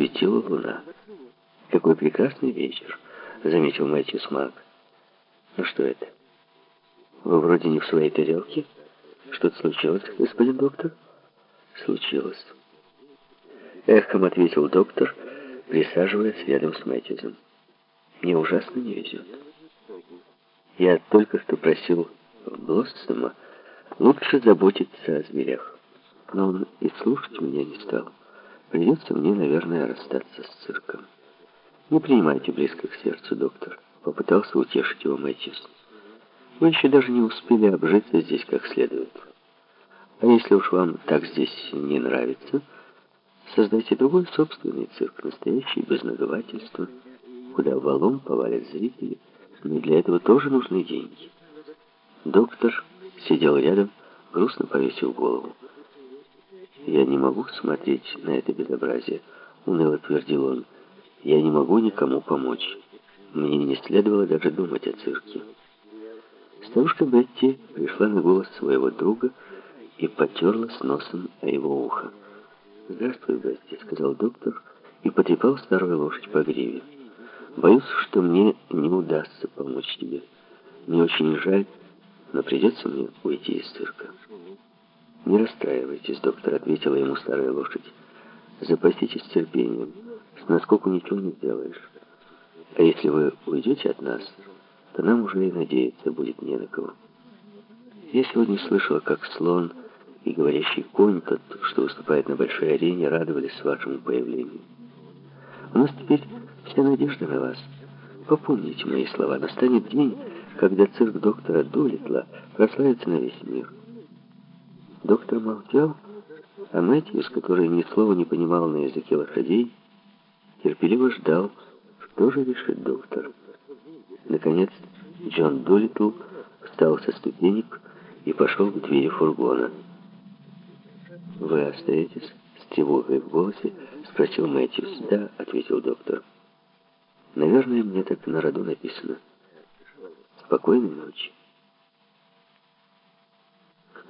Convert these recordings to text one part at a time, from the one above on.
светила луна. «Какой прекрасный вечер», — заметил Мэтью Смак. «Ну что это? Вы вроде не в своей тарелке. Что-то случилось, господин доктор?» «Случилось». Эхом ответил доктор, присаживаясь рядом с Мэтьюзом. «Мне ужасно не везет. Я только что просил Блоссома лучше заботиться о зверях. Но он и слушать меня не стал. Придется мне, наверное, расстаться с цирком. Не принимайте близко к сердцу, доктор. Попытался утешить его Мэтьюс. Вы еще даже не успели обжиться здесь как следует. А если уж вам так здесь не нравится, создайте другой собственный цирк, настоящий, без надувательства, куда валом повалят зрители, но для этого тоже нужны деньги. Доктор сидел рядом, грустно повесил голову. «Я не могу смотреть на это безобразие», — уныло твердил он. «Я не могу никому помочь. Мне не следовало даже думать о цирке». Старушка Бетти пришла на голос своего друга и потерлась носом о его ухо. «Здравствуй, Бетти», — сказал доктор и потрепал старую лошадь по гриве. «Боюсь, что мне не удастся помочь тебе. Мне очень жаль, но придется мне уйти из цирка». «Не расстраивайтесь, доктор», — ответила ему старая лошадь. «Запаситесь терпением. С наскоку ничего не сделаешь. А если вы уйдете от нас, то нам уже и надеяться будет не на кого». Я сегодня слышала, как слон и говорящий конь, тот, что выступает на большой арене, радовались вашему появлению. У нас теперь вся надежда на вас. Попомните мои слова. Настанет день, когда цирк доктора Долитла прославится на весь мир. Доктор молчал, а Мэтьюс, который ни слова не понимал на языке лошадей, терпеливо ждал, что же решит доктор. Наконец, Джон Долитл встал со ступенек и пошел к двери фургона. «Вы остаетесь?» — с тревогой в голосе спросил Мэтьюс. «Да», — ответил доктор. «Наверное, мне так на роду написано. Спокойной ночи».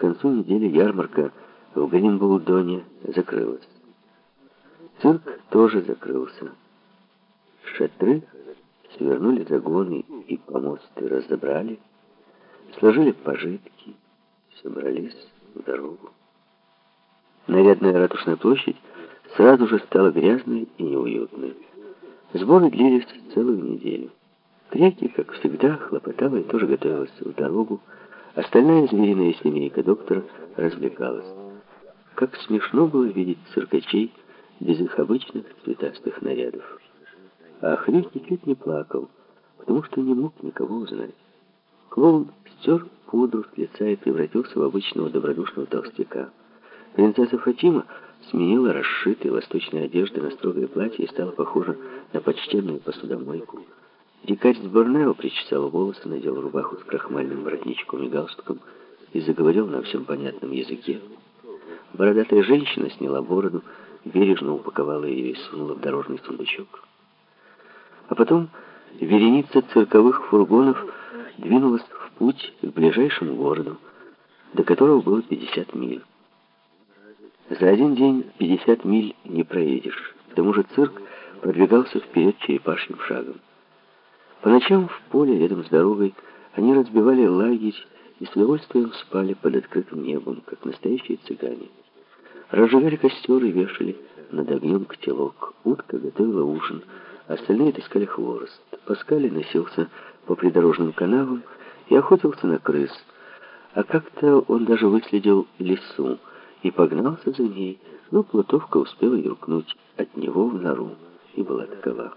К концу недели ярмарка в Гримблдоне закрылась. Цирк тоже закрылся. Шатры свернули загоны и помосты разобрали, сложили пожитки, собрались в дорогу. Нарядная ратушная площадь сразу же стала грязной и неуютной. Сборы длились целую неделю. Кряки, как всегда, хлопотала и тоже готовилась в дорогу, Остальная звериная семейка доктора развлекалась. Как смешно было видеть циркачей без их обычных цветастых нарядов. А Хрюк чуть не плакал, потому что не мог никого узнать. Клоун стер пудру с лица и превратился в обычного добродушного толстяка. Принцесса Фатима сменила расшитые восточные одежды на строгое платье и стала похожа на почтенную посудомойку. Дикарь с Борнео причесал волосы, надел рубаху с крахмальным воротничком и галстуком и заговорил на всем понятном языке. Бородатая женщина сняла бороду, бережно упаковала ее и сунула в дорожный сундучок. А потом вереница цирковых фургонов двинулась в путь к ближайшему городу, до которого было 50 миль. За один день 50 миль не проедешь. К тому же цирк продвигался вперед черепашьим шагом. По ночам в поле рядом с дорогой они разбивали лагерь и с удовольствием спали под открытым небом, как настоящие цыгане. Разжигали костер и вешали над огнем котелок. Утка готовила ужин, остальные таскали хворост. Паскали носился по придорожным канавам и охотился на крыс. А как-то он даже выследил лису и погнался за ней, но плутовка успела юркнуть от него в нору и была такова.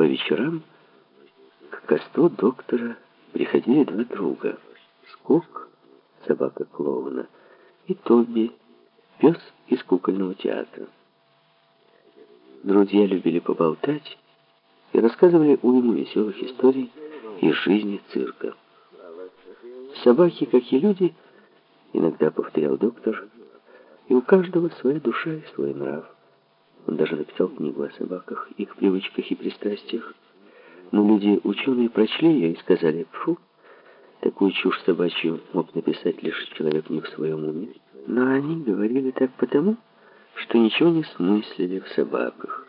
По вечерам к костру доктора приходили два друга. Скок, собака клоуна, и Тоби, пес из кукольного театра. Друзья любили поболтать и рассказывали уйму веселых историй из жизни цирка. Собаки, как и люди, иногда повторял доктор, и у каждого своя душа и свой нрав. Он даже написал книгу о собаках, их привычках и пристрастиях. Но люди ученые прочли ее и сказали, фу, такую чушь собачью мог написать лишь человек не в своем уме. Но они говорили так потому, что ничего не смыслили в собаках.